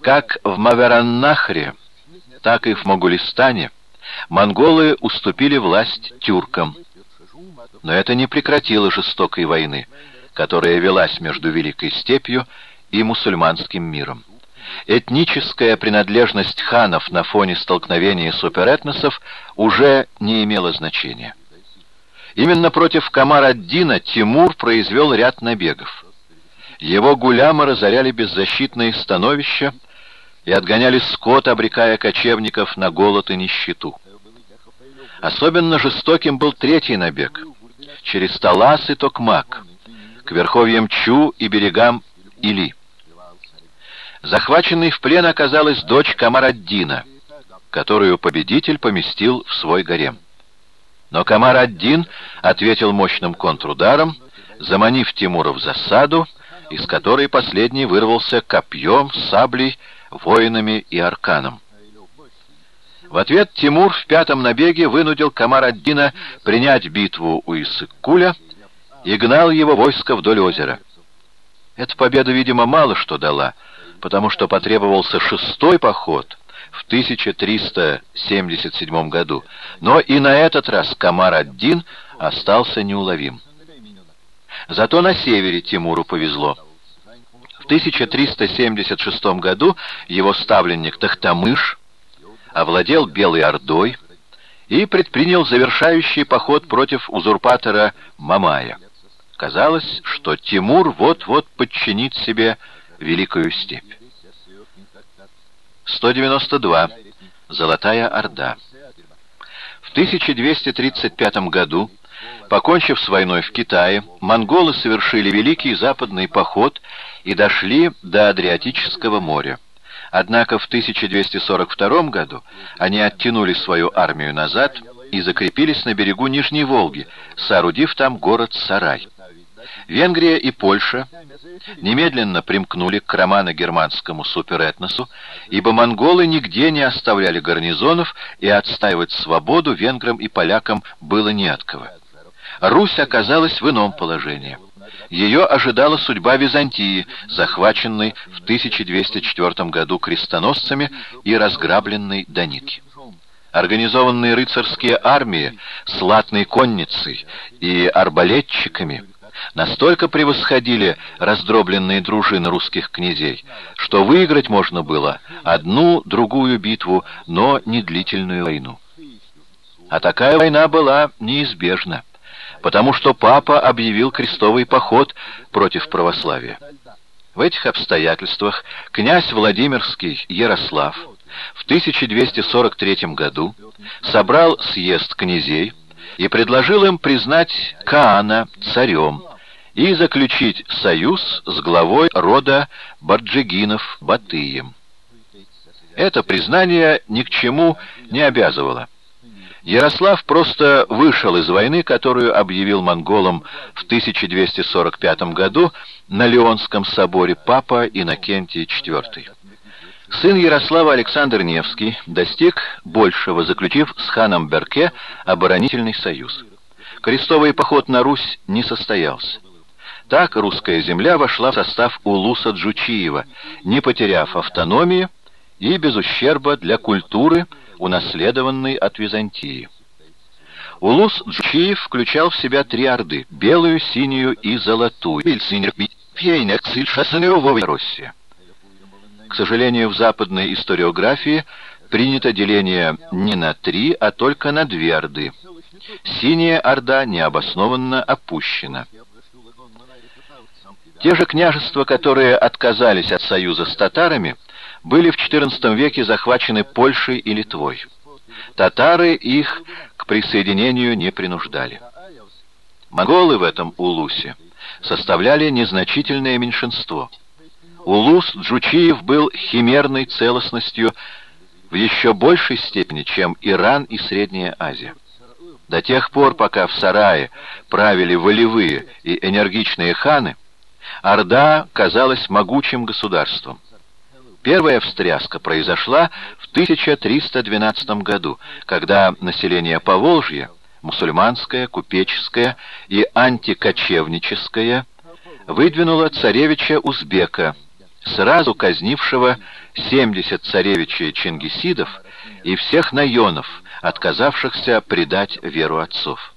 Как в Мавераннахре, так и в Могулистане монголы уступили власть тюркам. Но это не прекратило жестокой войны, которая велась между Великой Степью и мусульманским миром. Этническая принадлежность ханов на фоне столкновения суперэтносов уже не имела значения. Именно против Камар-ад-Дина Тимур произвел ряд набегов. Его гулямы разоряли беззащитные становища и отгоняли скот, обрекая кочевников на голод и нищету. Особенно жестоким был третий набег через Талас и Токмак, к верховьям Чу и берегам Или. Захваченной в плен оказалась дочь Камар-ад-Дина, которую победитель поместил в свой гарем. Но Камар-ад-Дин ответил мощным контрударом, заманив Тимура в засаду, из которой последний вырвался копьем, саблей, воинами и арканом. В ответ Тимур в пятом набеге вынудил Камар-ад-Дина принять битву у Иссык-Куля и гнал его войско вдоль озера. Эта победа, видимо, мало что дала, потому что потребовался шестой поход в 1377 году, но и на этот раз Камар-ад-Дин остался неуловим. Зато на севере Тимуру повезло. В 1376 году его ставленник Тахтамыш овладел Белой Ордой и предпринял завершающий поход против узурпатора Мамая. Казалось, что Тимур вот-вот подчинит себе Великую Степь. 192. Золотая Орда. В 1235 году, покончив с войной в Китае, монголы совершили Великий Западный поход и дошли до Адриатического моря. Однако в 1242 году они оттянули свою армию назад и закрепились на берегу Нижней Волги, соорудив там город Сарай. Венгрия и Польша немедленно примкнули к романо-германскому суперэтносу, ибо монголы нигде не оставляли гарнизонов, и отстаивать свободу венграм и полякам было не от кого. Русь оказалась в ином положении. Ее ожидала судьба Византии, захваченной в 1204 году крестоносцами и разграбленной до нитки. Организованные рыцарские армии с латной конницей и арбалетчиками настолько превосходили раздробленные дружины русских князей, что выиграть можно было одну-другую битву, но не длительную войну. А такая война была неизбежна потому что папа объявил крестовый поход против православия. В этих обстоятельствах князь Владимирский Ярослав в 1243 году собрал съезд князей и предложил им признать Каана царем и заключить союз с главой рода Барджигинов Батыем. Это признание ни к чему не обязывало. Ярослав просто вышел из войны, которую объявил монголам в 1245 году на Леонском соборе папа Иннокентий IV. Сын Ярослава Александр Невский достиг большего, заключив с ханом Берке оборонительный союз. Крестовый поход на Русь не состоялся. Так русская земля вошла в состав Улуса Джучиева, не потеряв автономии и без ущерба для культуры, унаследованный от Византии. Улус Джучиев включал в себя три орды — белую, синюю и золотую. К сожалению, в западной историографии принято деление не на три, а только на две орды. Синяя орда необоснованно опущена. Те же княжества, которые отказались от союза с татарами, были в XIV веке захвачены Польшей и Литвой. Татары их к присоединению не принуждали. Монголы в этом улусе составляли незначительное меньшинство. Улус Джучиев был химерной целостностью в еще большей степени, чем Иран и Средняя Азия. До тех пор, пока в Сарае правили волевые и энергичные ханы, Орда казалась могучим государством. Первая встряска произошла в 1312 году, когда население Поволжья, мусульманское, купеческое и антикочевническое, выдвинуло царевича Узбека, сразу казнившего 70 царевичей Чингисидов и всех наенов, отказавшихся предать веру отцов.